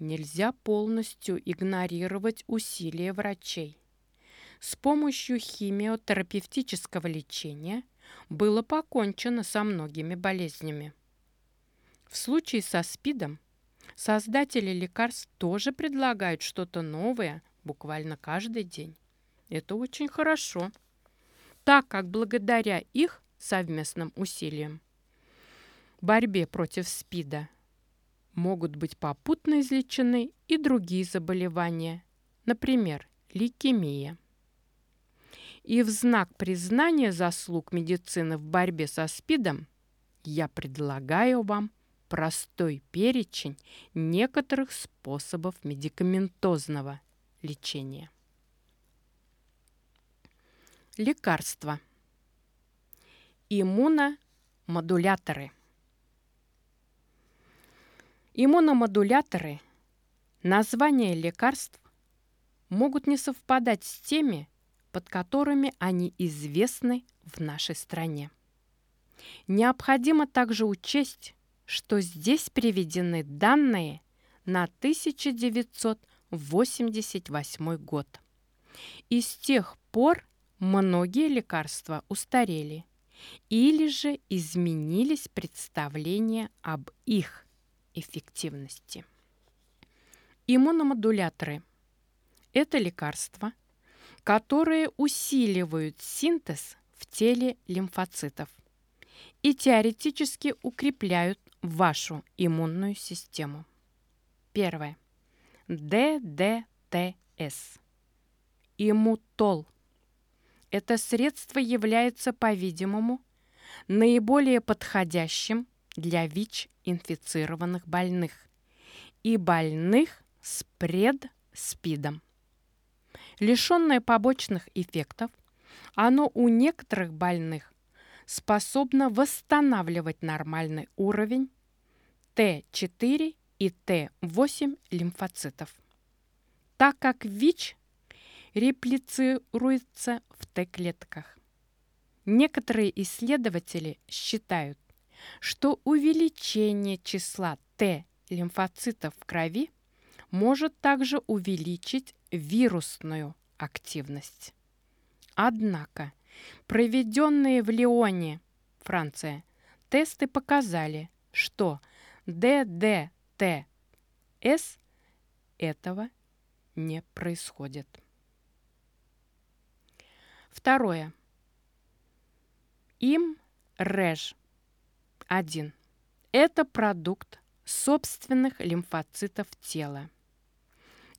нельзя полностью игнорировать усилия врачей. С помощью химиотерапевтического лечения было покончено со многими болезнями. В случае со СПИДом создатели лекарств тоже предлагают что-то новое буквально каждый день. Это очень хорошо, так как благодаря их совместным усилиям борьбе против СПИДа могут быть попутно излечены и другие заболевания, например, лейкемия. И в знак признания заслуг медицины в борьбе со СПИДом я предлагаю вам простой перечень некоторых способов медикаментозного лечения. Лекарства. Иммуномодуляторы. Иммуномодуляторы, названия лекарств, могут не совпадать с теми, под которыми они известны в нашей стране. Необходимо также учесть, что здесь приведены данные на 1988 год. И с тех пор многие лекарства устарели или же изменились представления об их эффективности. Иммуномодуляторы – это лекарства, которые усиливают синтез в теле лимфоцитов и теоретически укрепляют вашу иммунную систему. Первое. ДДТС. Иммутол. Это средство является, по-видимому, наиболее подходящим для ВИЧ-инфицированных больных и больных с предспидом. Лишенное побочных эффектов, оно у некоторых больных способно восстанавливать нормальный уровень Т4 и Т8 лимфоцитов, так как ВИЧ реплицируется в Т-клетках. Некоторые исследователи считают, что увеличение числа Т-лимфоцитов в крови может также увеличить вирусную активность. Однако проведенные в Лионе, Франция, тесты показали, что ДДТС этого не происходит. Второе. Им РЭЖ 1. Это продукт собственных лимфоцитов тела.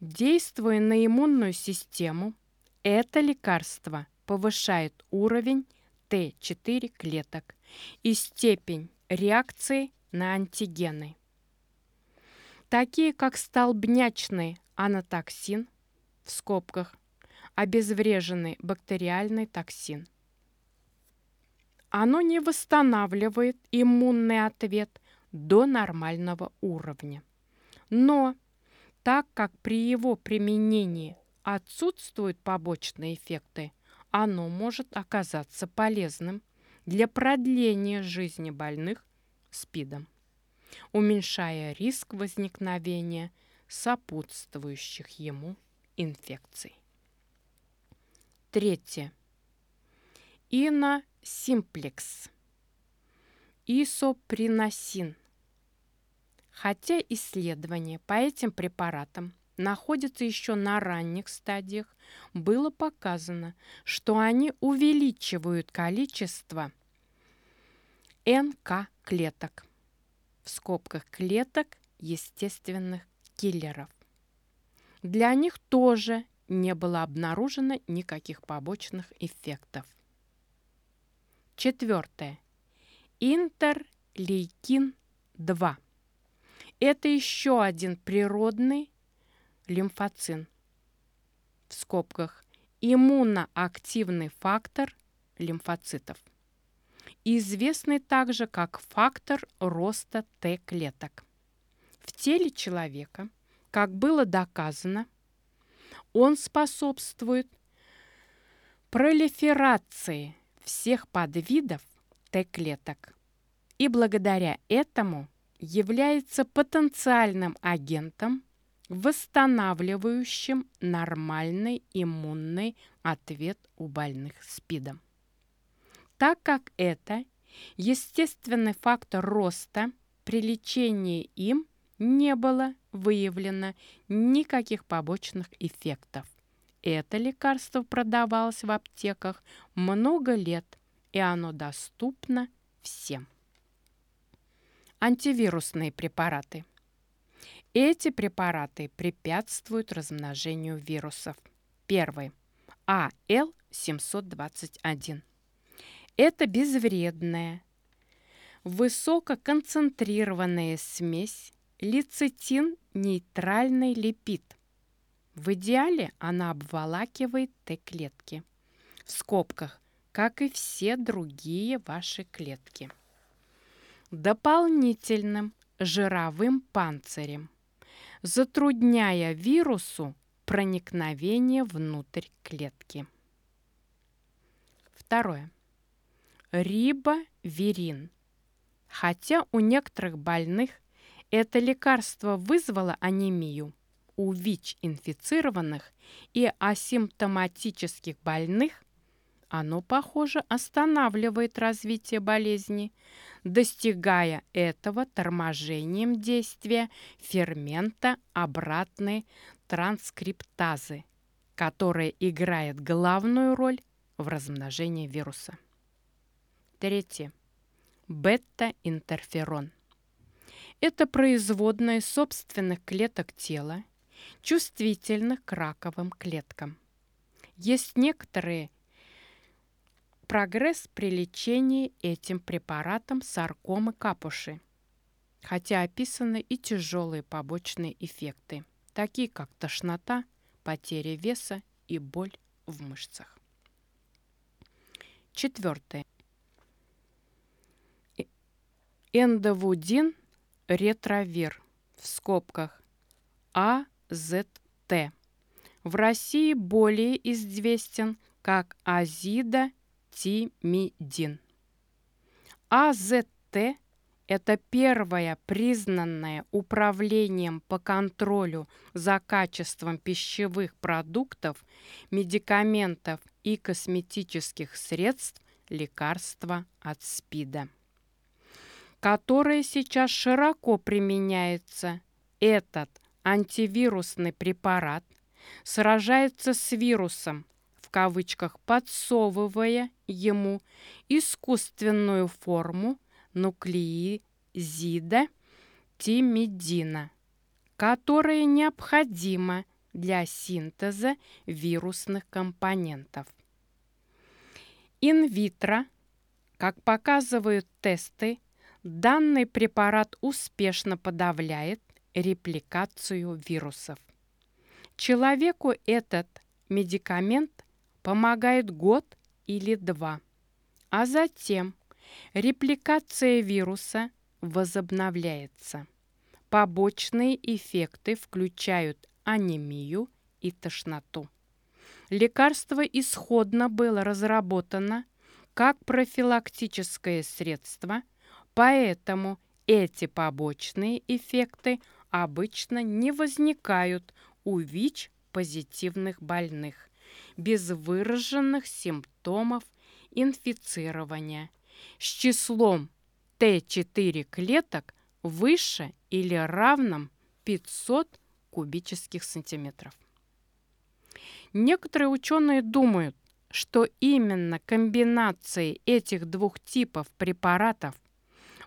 Действуя на иммунную систему, это лекарство повышает уровень Т4 клеток и степень реакции на антигены, такие как столбнячный анатоксин, в скобках, обезвреженный бактериальный токсин. Оно не восстанавливает иммунный ответ до нормального уровня. Но так как при его применении отсутствуют побочные эффекты, оно может оказаться полезным для продления жизни больных СПИДом, уменьшая риск возникновения сопутствующих ему инфекций. Третье. Иносимплекс. Исоприносин. Хотя исследования по этим препаратам находятся еще на ранних стадиях, было показано, что они увеличивают количество НК-клеток, в скобках клеток естественных киллеров. Для них тоже не было обнаружено никаких побочных эффектов. Четвертое. Интерлейкин-2. Это еще один природный лимфоцин. В скобках иммуноактивный фактор лимфоцитов. Известный также как фактор роста Т-клеток. В теле человека, как было доказано, он способствует пролиферации всех подвидов Т-клеток и благодаря этому является потенциальным агентом восстанавливающим нормальный иммунный ответ у больных СПИДом. Так как это естественный фактор роста, при лечении им не было выявлено никаких побочных эффектов. Это лекарство продавалось в аптеках много лет, и оно доступно всем. Антивирусные препараты. Эти препараты препятствуют размножению вирусов. Первый. АЛ-721. Это безвредная, высококонцентрированная смесь лецитин-нейтральный липид. В идеале она обволакивает Т-клетки. В скобках, как и все другие ваши клетки. Дополнительным жировым панцирем, затрудняя вирусу проникновение внутрь клетки. Второе. Рибоверин. Хотя у некоторых больных это лекарство вызвало анемию у ВИЧ-инфицированных и асимптоматических больных. Оно, похоже, останавливает развитие болезни, достигая этого торможением действия фермента обратной транскриптазы, которая играет главную роль в размножении вируса. Третье. Бета-интерферон. Это производная собственных клеток тела, чувствительных к раковым клеткам. Есть некоторые прогресс при лечении этим препаратом саркомы капуши, хотя описаны и тяжелые побочные эффекты, такие как тошнота, потеря веса и боль в мышцах. Четвертое. Эндовудин ретровир в скобках АЗТ. В России более известен как азидотимидин. АЗТ – это первое признанное управлением по контролю за качеством пищевых продуктов, медикаментов и косметических средств лекарства от СПИДа которое сейчас широко применяется. Этот антивирусный препарат сражается с вирусом, в кавычках подсовывая ему искусственную форму нуклеизида тимидина, которая необходима для синтеза вирусных компонентов. Инвитро, как показывают тесты, Данный препарат успешно подавляет репликацию вирусов. Человеку этот медикамент помогает год или два, а затем репликация вируса возобновляется. Побочные эффекты включают анемию и тошноту. Лекарство исходно было разработано как профилактическое средство Поэтому эти побочные эффекты обычно не возникают у ВИЧ-позитивных больных без выраженных симптомов инфицирования с числом Т4 клеток выше или равным 500 кубических сантиметров. Некоторые ученые думают, что именно комбинации этих двух типов препаратов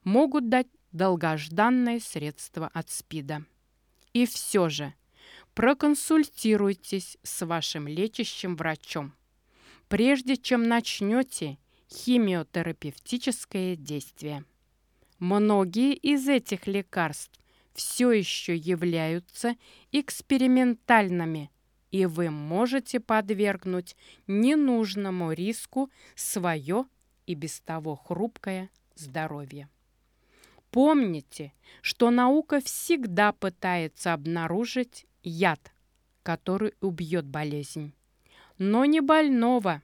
могут дать долгожданное средство от СПИДа. И все же проконсультируйтесь с вашим лечащим врачом, прежде чем начнете химиотерапевтическое действие. Многие из этих лекарств все еще являются экспериментальными, и вы можете подвергнуть ненужному риску свое и без того хрупкое здоровье. Помните, что наука всегда пытается обнаружить яд, который убьет болезнь, но не больного.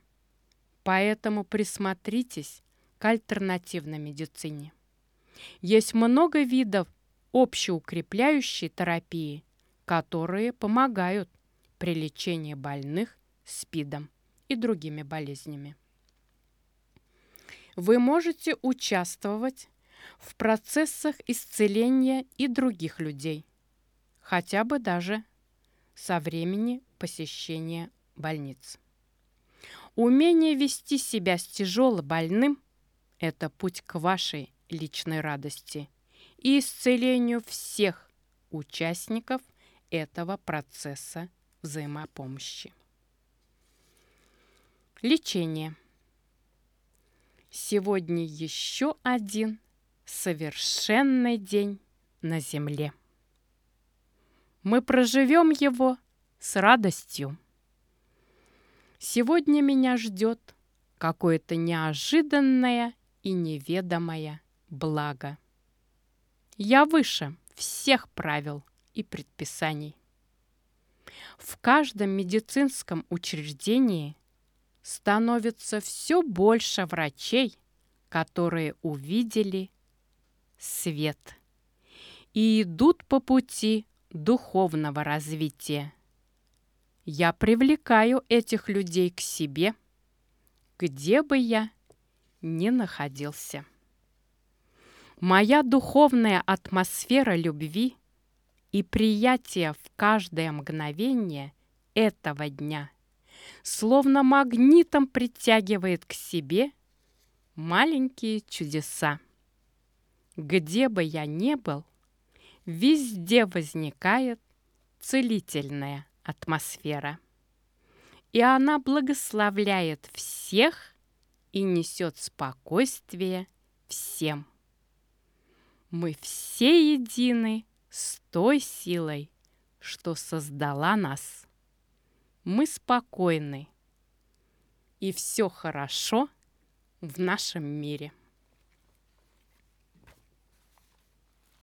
Поэтому присмотритесь к альтернативной медицине. Есть много видов общеукрепляющей терапии, которые помогают при лечении больных СПИДом и другими болезнями. Вы можете участвовать в процессах исцеления и других людей, хотя бы даже со времени посещения больниц. Умение вести себя с тяжело больным – это путь к вашей личной радости и исцелению всех участников этого процесса взаимопомощи. Лечение. Сегодня еще один совершенный день на Земле. Мы проживем его с радостью. Сегодня меня ждет какое-то неожиданное и неведомое благо. Я выше всех правил и предписаний. В каждом медицинском учреждении становится все больше врачей, которые увидели свет и идут по пути духовного развития. Я привлекаю этих людей к себе, где бы я ни находился. Моя духовная атмосфера любви и приятия в каждое мгновение этого дня словно магнитом притягивает к себе маленькие чудеса. Где бы я ни был, везде возникает целительная атмосфера. И она благословляет всех и несет спокойствие всем. Мы все едины с той силой, что создала нас. Мы спокойны, и все хорошо в нашем мире.